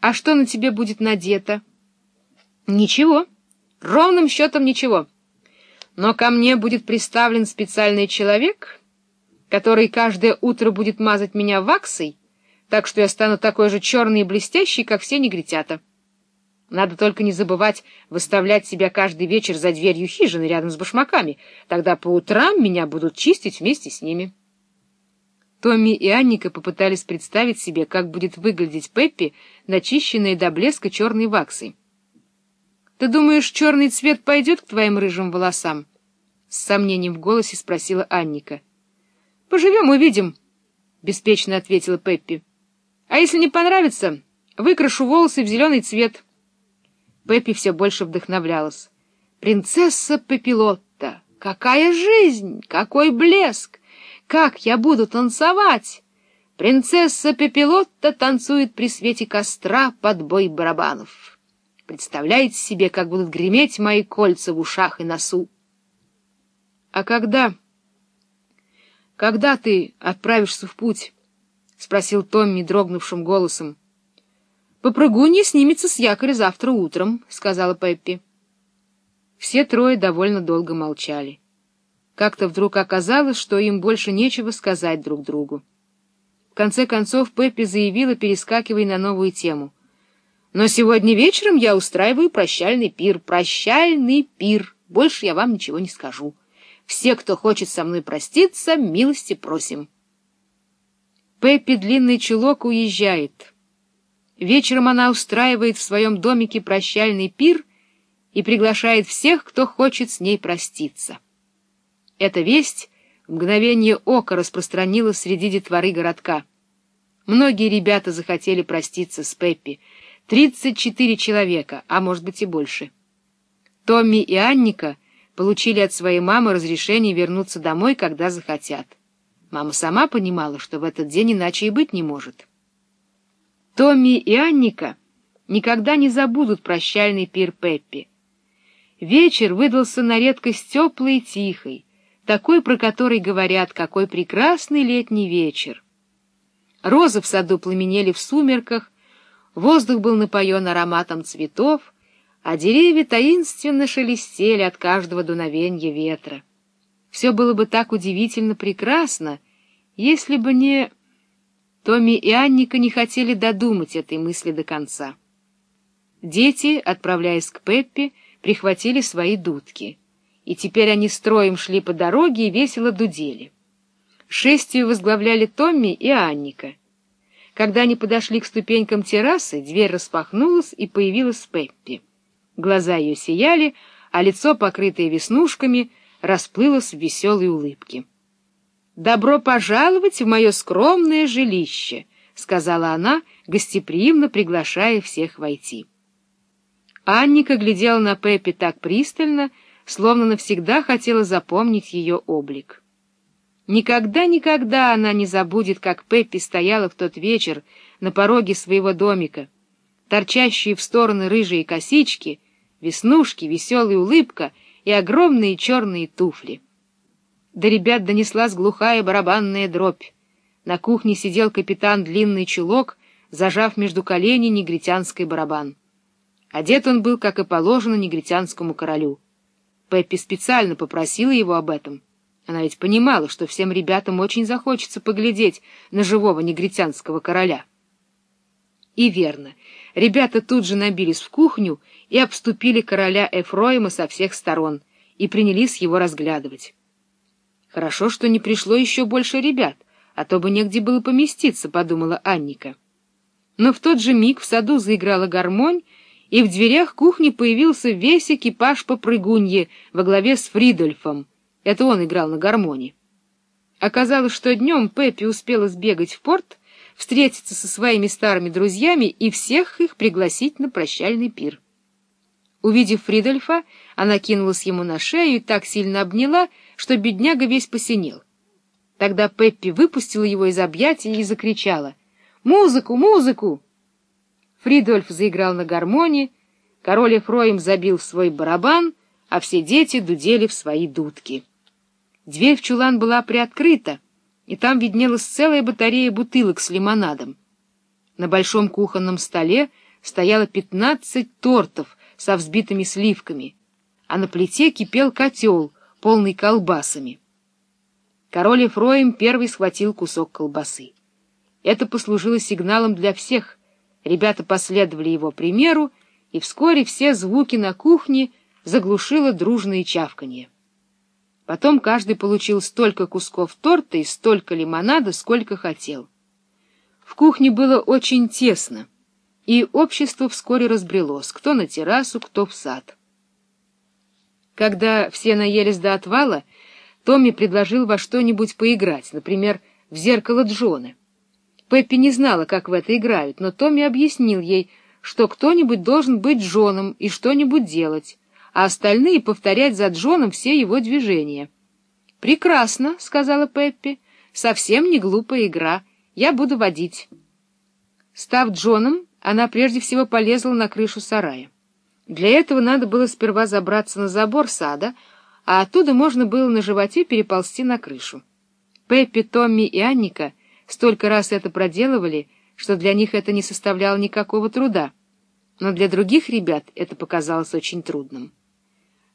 А что на тебе будет надето? Ничего. Ровным счетом ничего. Но ко мне будет приставлен специальный человек, который каждое утро будет мазать меня ваксой, так что я стану такой же черный и блестящий, как все негритята. Надо только не забывать выставлять себя каждый вечер за дверью хижины рядом с башмаками, тогда по утрам меня будут чистить вместе с ними». Томми и Анника попытались представить себе, как будет выглядеть Пеппи, начищенная до блеска черной ваксой. — Ты думаешь, черный цвет пойдет к твоим рыжим волосам? — с сомнением в голосе спросила Анника. — Поживем — увидим, — беспечно ответила Пеппи. — А если не понравится, выкрашу волосы в зеленый цвет. Пеппи все больше вдохновлялась. — Принцесса Пепилотта! Какая жизнь! Какой блеск! Как я буду танцевать? Принцесса Пепелотта танцует при свете костра под бой барабанов. Представляете себе, как будут греметь мои кольца в ушах и носу? — А когда... когда ты отправишься в путь? — спросил Томми дрогнувшим голосом. — Попрыгунья снимется с якоря завтра утром, — сказала Пеппи. Все трое довольно долго молчали. Как-то вдруг оказалось, что им больше нечего сказать друг другу. В конце концов Пеппи заявила, перескакивая на новую тему. «Но сегодня вечером я устраиваю прощальный пир. Прощальный пир. Больше я вам ничего не скажу. Все, кто хочет со мной проститься, милости просим». Пеппи длинный чулок уезжает. Вечером она устраивает в своем домике прощальный пир и приглашает всех, кто хочет с ней проститься. Эта весть мгновение ока распространилась среди детворы городка. Многие ребята захотели проститься с Пеппи. Тридцать четыре человека, а может быть и больше. Томми и Анника получили от своей мамы разрешение вернуться домой, когда захотят. Мама сама понимала, что в этот день иначе и быть не может. Томми и Анника никогда не забудут прощальный пир Пеппи. Вечер выдался на редкость теплый и тихий, такой, про который говорят, какой прекрасный летний вечер. Розы в саду пламенели в сумерках, воздух был напоен ароматом цветов, а деревья таинственно шелестели от каждого дуновенья ветра. Все было бы так удивительно прекрасно, если бы не... Томми и Анника не хотели додумать этой мысли до конца. Дети, отправляясь к Пеппи, прихватили свои дудки — и теперь они строем шли по дороге и весело дудели. Шествие возглавляли Томми и Анника. Когда они подошли к ступенькам террасы, дверь распахнулась, и появилась Пеппи. Глаза ее сияли, а лицо, покрытое веснушками, расплылось в веселой улыбке. «Добро пожаловать в мое скромное жилище!» — сказала она, гостеприимно приглашая всех войти. Анника глядела на Пеппи так пристально, словно навсегда хотела запомнить ее облик. Никогда-никогда она не забудет, как Пеппи стояла в тот вечер на пороге своего домика, торчащие в стороны рыжие косички, веснушки, веселая улыбка и огромные черные туфли. До ребят донеслась глухая барабанная дробь. На кухне сидел капитан длинный чулок, зажав между коленей негритянский барабан. Одет он был, как и положено, негритянскому королю. Пеппи специально попросила его об этом. Она ведь понимала, что всем ребятам очень захочется поглядеть на живого негритянского короля. И верно, ребята тут же набились в кухню и обступили короля Эфроима со всех сторон и принялись его разглядывать. Хорошо, что не пришло еще больше ребят, а то бы негде было поместиться, — подумала Анника. Но в тот же миг в саду заиграла гармонь, и в дверях кухни появился весь экипаж попрыгуньи во главе с Фридольфом. Это он играл на гармоне. Оказалось, что днем Пеппи успела сбегать в порт, встретиться со своими старыми друзьями и всех их пригласить на прощальный пир. Увидев Фридольфа, она кинулась ему на шею и так сильно обняла, что бедняга весь посинел. Тогда Пеппи выпустила его из объятий и закричала «Музыку! Музыку!» Фридольф заиграл на гармоне, король Эфроим забил свой барабан, а все дети дудели в свои дудки. Дверь в чулан была приоткрыта, и там виднелась целая батарея бутылок с лимонадом. На большом кухонном столе стояло пятнадцать тортов со взбитыми сливками, а на плите кипел котел, полный колбасами. Король Ефроим первый схватил кусок колбасы. Это послужило сигналом для всех. Ребята последовали его примеру, и вскоре все звуки на кухне заглушило дружное чавканье. Потом каждый получил столько кусков торта и столько лимонада, сколько хотел. В кухне было очень тесно, и общество вскоре разбрелось, кто на террасу, кто в сад. Когда все наелись до отвала, Томми предложил во что-нибудь поиграть, например, в зеркало Джона. Пеппи не знала, как в это играют, но Томми объяснил ей, что кто-нибудь должен быть Джоном и что-нибудь делать, а остальные повторять за Джоном все его движения. «Прекрасно», — сказала Пеппи, — «совсем не глупая игра. Я буду водить». Став Джоном, она прежде всего полезла на крышу сарая. Для этого надо было сперва забраться на забор сада, а оттуда можно было на животе переползти на крышу. Пеппи, Томми и Анника столько раз это проделывали, что для них это не составляло никакого труда, но для других ребят это показалось очень трудным.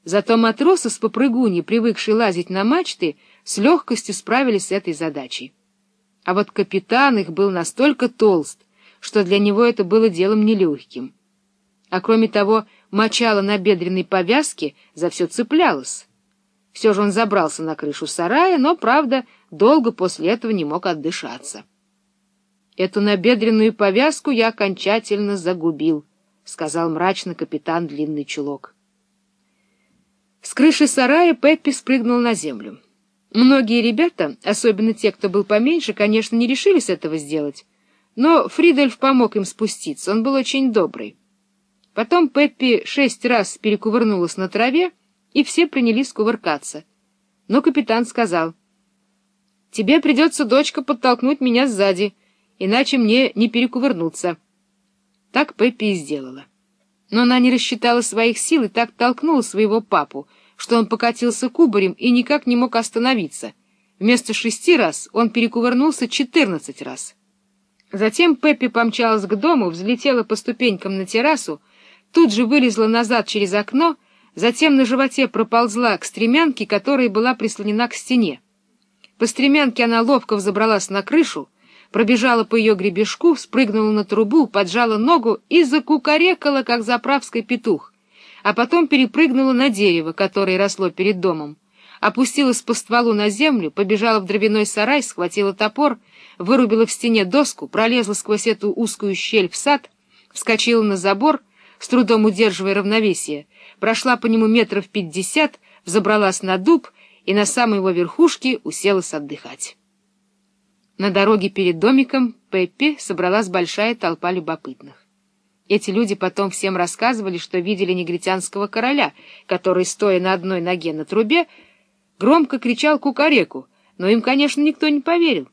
Зато матросы с попрыгуньи, привыкшие лазить на мачты, с легкостью справились с этой задачей. А вот капитан их был настолько толст, что для него это было делом нелегким. А кроме того, мочало на бедренной повязке за все цеплялось. Все же он забрался на крышу сарая, но, правда, долго после этого не мог отдышаться. «Эту набедренную повязку я окончательно загубил», — сказал мрачно капитан Длинный Чулок. С крыши сарая Пеппи спрыгнул на землю. Многие ребята, особенно те, кто был поменьше, конечно, не решились этого сделать, но Фридольф помог им спуститься, он был очень добрый. Потом Пеппи шесть раз перекувырнулась на траве, и все принялись кувыркаться. Но капитан сказал, «Тебе придется, дочка, подтолкнуть меня сзади, иначе мне не перекувырнуться». Так Пеппи и сделала но она не рассчитала своих сил и так толкнула своего папу, что он покатился кубарем и никак не мог остановиться. Вместо шести раз он перекувырнулся четырнадцать раз. Затем Пеппи помчалась к дому, взлетела по ступенькам на террасу, тут же вылезла назад через окно, затем на животе проползла к стремянке, которая была прислонена к стене. По стремянке она ловко взобралась на крышу, пробежала по ее гребешку, спрыгнула на трубу, поджала ногу и закукарекала, как заправский петух, а потом перепрыгнула на дерево, которое росло перед домом, опустилась по стволу на землю, побежала в дровяной сарай, схватила топор, вырубила в стене доску, пролезла сквозь эту узкую щель в сад, вскочила на забор, с трудом удерживая равновесие, прошла по нему метров пятьдесят, взобралась на дуб и на самой его верхушке уселась отдыхать. На дороге перед домиком Пеппи собралась большая толпа любопытных. Эти люди потом всем рассказывали, что видели негритянского короля, который, стоя на одной ноге на трубе, громко кричал кукареку, но им, конечно, никто не поверил.